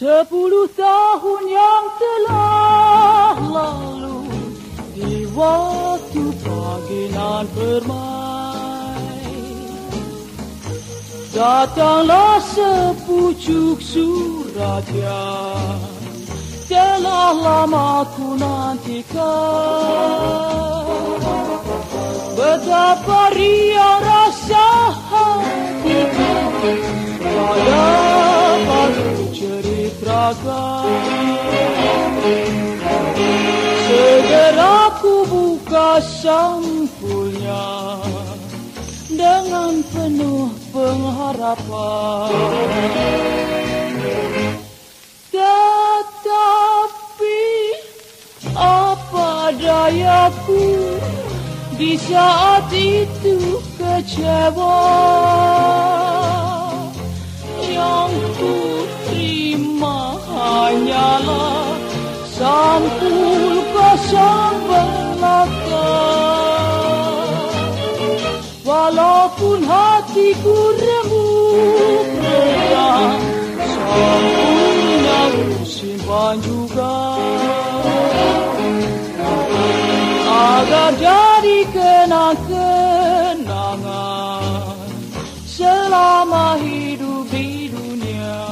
Sepuluh tahun yang telah lalu Di waktu paginan permai Datanglah sepucuk surat yang Stela la macunantica Băta paria rasa Pada paduceri traga. Segera ku buka sampulnya Dengan penuh pengharapan. Dayaku Di saat itu kecewa. Yang ku terima hanyalah Sampul kosong belaka. Walaupun hatiku remuk redam Sampulnya ku simpan juga Agar jadi kenang-kenangan Selama hidup di dunia.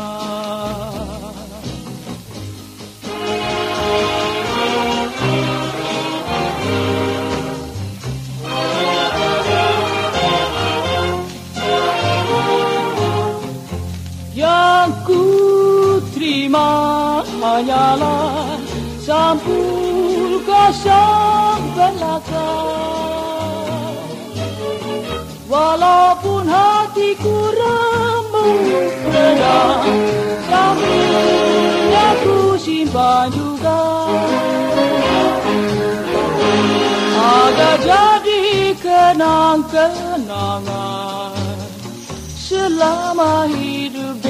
Yang ku terima hanyalah Sampul kosong Walaupun hatiku remuk redam Sampulnya ku simpan juga. Agar jadi kenang-kenangan Selama hidup